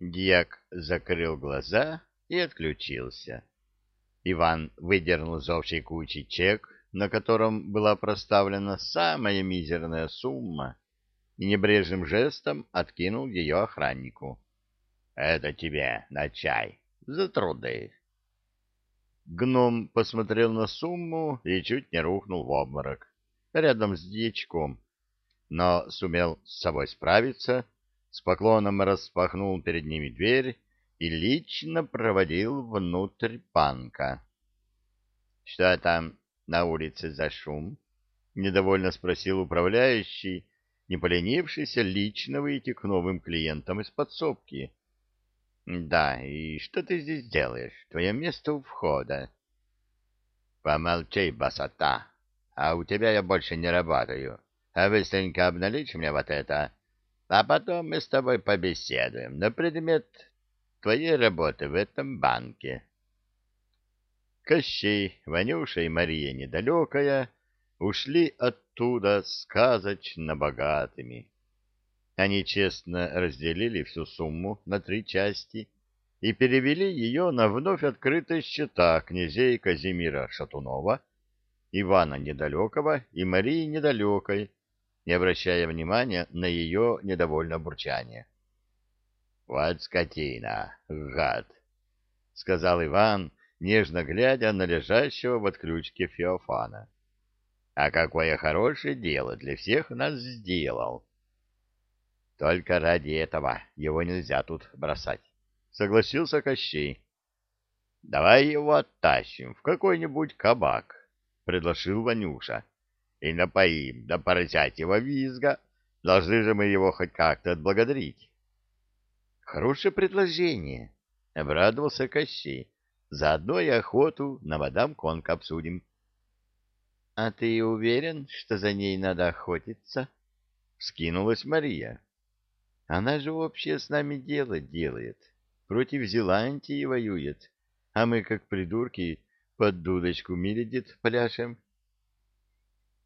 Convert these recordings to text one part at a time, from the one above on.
Дьяк закрыл глаза и отключился. Иван выдернул из общей кучи чек, на котором была проставлена самая мизерная сумма, и небрежным жестом откинул ее охраннику. — Это тебе на чай, за труды. Гном посмотрел на сумму и чуть не рухнул в обморок, рядом с дьячком, но сумел с собой справиться, с поклоном распахнул перед ними дверь и лично проводил внутрь панка. — Что там на улице за шум? — недовольно спросил управляющий, не поленившийся лично выйти к новым клиентам из подсобки. — Да, и что ты здесь делаешь? Твое место у входа. — Помолчи, басота, а у тебя я больше не работаю. А быстренько обналичь мне вот это, а потом мы с тобой побеседуем на предмет твоей работы в этом банке. Кощей, Ванюша и Мария Недалекая ушли оттуда сказочно богатыми. Они честно разделили всю сумму на три части и перевели ее на вновь открытые счета князей Казимира Шатунова, Ивана Недалекого и Марии Недалекой, не обращая внимания на ее недовольное бурчание. — Вот скотина, гад! — сказал Иван, нежно глядя на лежащего в отключке Феофана. — А какое хорошее дело для всех нас сделал! — только ради этого его нельзя тут бросать, — согласился Кощей. — Давай его оттащим в какой-нибудь кабак, — предложил Ванюша. — И напоим до поросятьего визга. Должны же мы его хоть как-то отблагодарить. — Хорошее предложение, — обрадовался Кощей. — Заодно и охоту на мадам Конг обсудим. — А ты уверен, что за ней надо охотиться? — вскинулась Мария. Она же вообще с нами дело делает, против Зеландии воюет, а мы, как придурки, под дудочку миледит пляшем.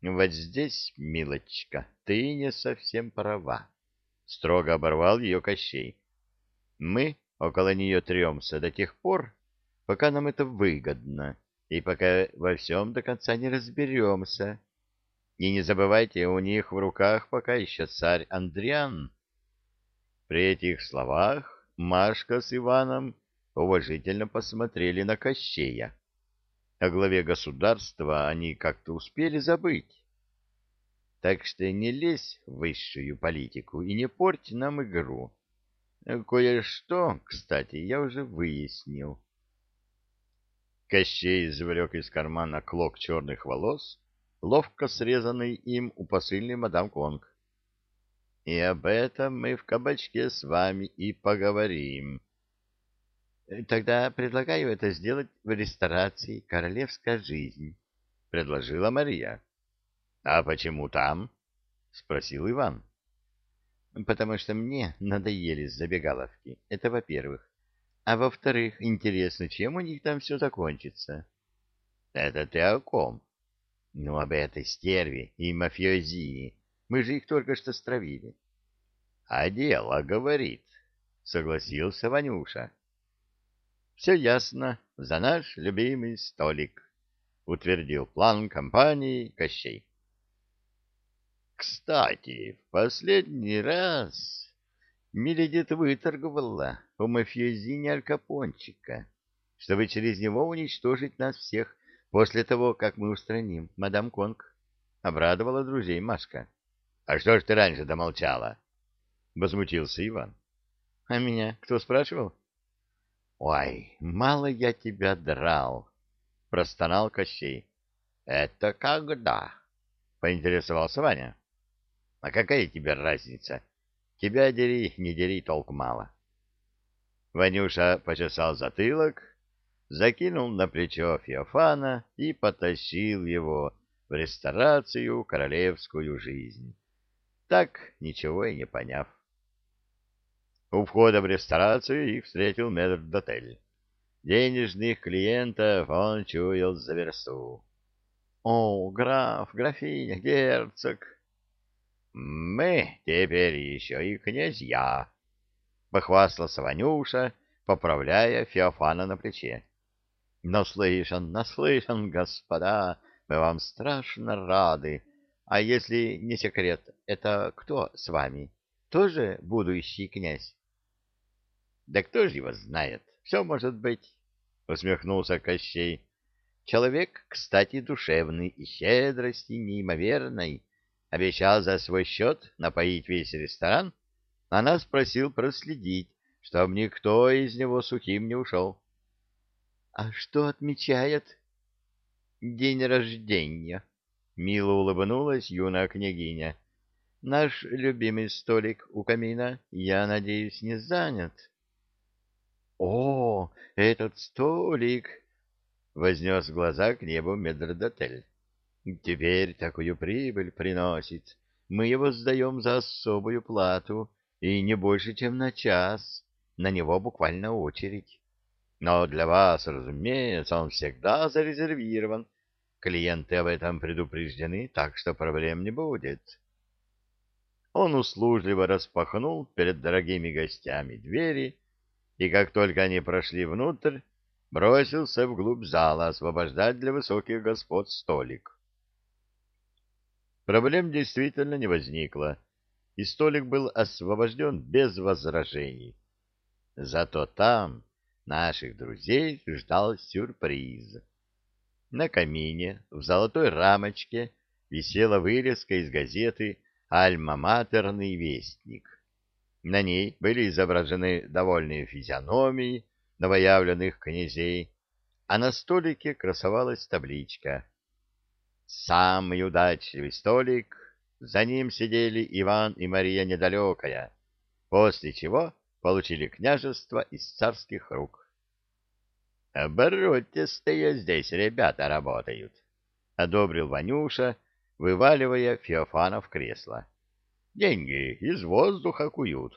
Вот здесь, милочка, ты не совсем права, — строго оборвал ее Кощей. Мы около нее тремся до тех пор, пока нам это выгодно, и пока во всем до конца не разберемся. И не забывайте, у них в руках пока еще царь Андриан. При этих словах Машка с Иваном уважительно посмотрели на Кощея. О главе государства они как-то успели забыть. Так что не лезь в высшую политику и не порть нам игру. Кое-что, кстати, я уже выяснил. Кощей извлек из кармана клок черных волос, ловко срезанный им у посыльной мадам Конг. И об этом мы в кабачке с вами и поговорим. Тогда предлагаю это сделать в ресторации «Королевская жизнь», — предложила Мария. — А почему там? — спросил Иван. — Потому что мне надоели забегаловки. Это во-первых. А во-вторых, интересно, чем у них там все закончится? — Это ты о ком? — Ну, об этой стерве и мафиозии. Мы же их только что стравили. — А дело говорит, — согласился Ванюша. — Все ясно, за наш любимый столик, — утвердил план компании Кощей. — Кстати, в последний раз Миледит выторговала у мафиозини Алькапончика, чтобы через него уничтожить нас всех после того, как мы устраним мадам Конг. Обрадовала друзей Машка. — А что ж ты раньше-то молчала? — возмутился Иван. — А меня кто спрашивал? — Ой, мало я тебя драл, — простонал Кощей. — Это когда? — поинтересовался Ваня. — А какая тебе разница? Тебя дери, не дери, толк мало. Ванюша почесал затылок, закинул на плечо Феофана и потащил его в ресторацию королевскую жизнь так ничего и не поняв. У входа в ресторацию их встретил метрдотель. Денежных клиентов он чуял за версту. — О, граф, графиня, герцог! — Мы теперь еще и князья! — похвастался Ванюша, поправляя Феофана на плече. Наслышан, наслышан, господа, мы вам страшно рады. А если не секрет, это кто с вами? Тоже будущий князь? Да кто же его знает? Все может быть, усмехнулся Кощей. Человек, кстати, душевный и щедрости неимоверной. Обещал за свой счет напоить весь ресторан, а нас просил проследить, чтоб никто из него сухим не ушел. — А что отмечает? — День рождения, — мило улыбнулась юная княгиня. — Наш любимый столик у камина, я надеюсь, не занят. — О, этот столик! — вознес глаза к небу Медрдотель. — Теперь такую прибыль приносит. Мы его сдаем за особую плату, и не больше, чем на час. На него буквально очередь. Но для вас, разумеется, он всегда зарезервирован. Клиенты об этом предупреждены, так что проблем не будет. Он услужливо распахнул перед дорогими гостями двери, и как только они прошли внутрь, бросился вглубь зала освобождать для высоких господ столик. Проблем действительно не возникло, и столик был освобожден без возражений. Зато там наших друзей ждал сюрприз. На камине в золотой рамочке висела вырезка из газеты «Альма-матерный вестник». На ней были изображены довольные физиономии новоявленных князей, а на столике красовалась табличка «Самый удачливый столик, за ним сидели Иван и Мария Недалекая, после чего получили княжество из царских рук. «Оборотистые здесь ребята работают», — одобрил Ванюша, вываливая Феофана в кресло. «Деньги из воздуха куют».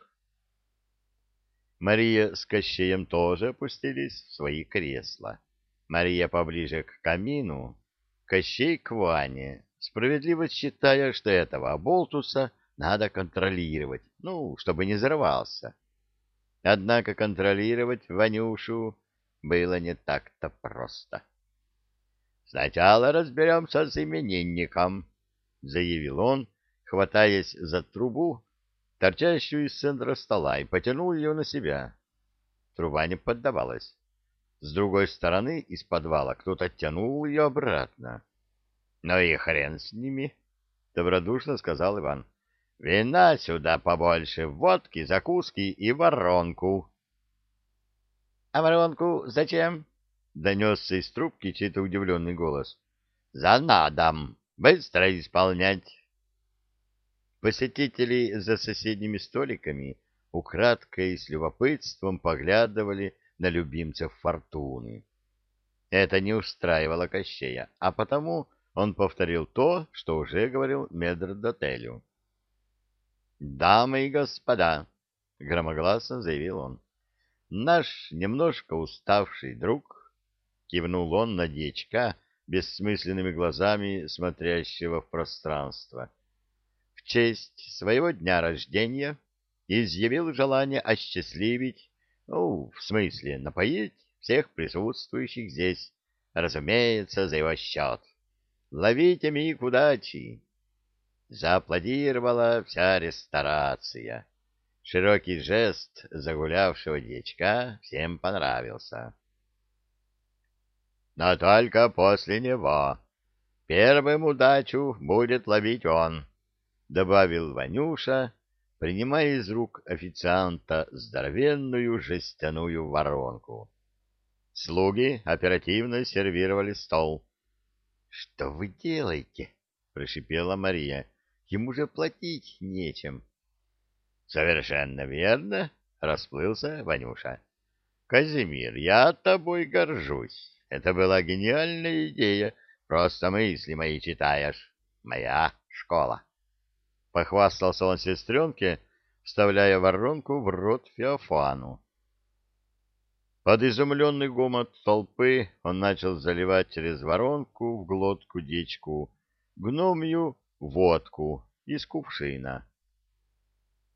Мария с Кощеем тоже опустились в свои кресла. Мария поближе к камину, Кощей к Ване, справедливо считая, что этого оболтуса надо контролировать, ну, чтобы не взорвался. Однако контролировать Ванюшу было не так-то просто. «Сначала разберемся с именинником», — заявил он, хватаясь за трубу, торчащую из центра стола, и потянул ее на себя. Труба не поддавалась. С другой стороны из подвала кто-то тянул ее обратно. — Ну и хрен с ними, — добродушно сказал Иван. — Вина сюда побольше, водки, закуски и воронку. — А воронку зачем? — донесся из трубки чей-то удивленный голос. — За надом. Быстро исполнять. Посетители за соседними столиками украдкой и с любопытством поглядывали на любимцев фортуны. Это не устраивало Кощея, а потому он повторил то, что уже говорил Медрдотелю. «Дамы и господа», — громогласно заявил он, — «наш немножко уставший друг», — кивнул он на дьячка бессмысленными глазами, смотрящего в пространство, — честь своего дня рождения изъявил желание осчастливить, ну, в смысле, напоить всех присутствующих здесь, разумеется, за его счет. Ловите миг удачи! Зааплодировала вся ресторация. Широкий жест загулявшего дьячка всем понравился. Но только после него. Первым удачу будет ловить он, — добавил Ванюша, принимая из рук официанта здоровенную жестяную воронку. Слуги оперативно сервировали стол. — Что вы делаете? — прошипела Мария. — Ему же платить нечем. — Совершенно верно, — расплылся Ванюша. — Казимир, я тобой горжусь. Это была гениальная идея. Просто мысли мои читаешь. Моя школа. Похвастался он сестренке, вставляя воронку в рот Феофану. Под изумленный гомот толпы он начал заливать через воронку в глотку дичку гномью водку из кувшина.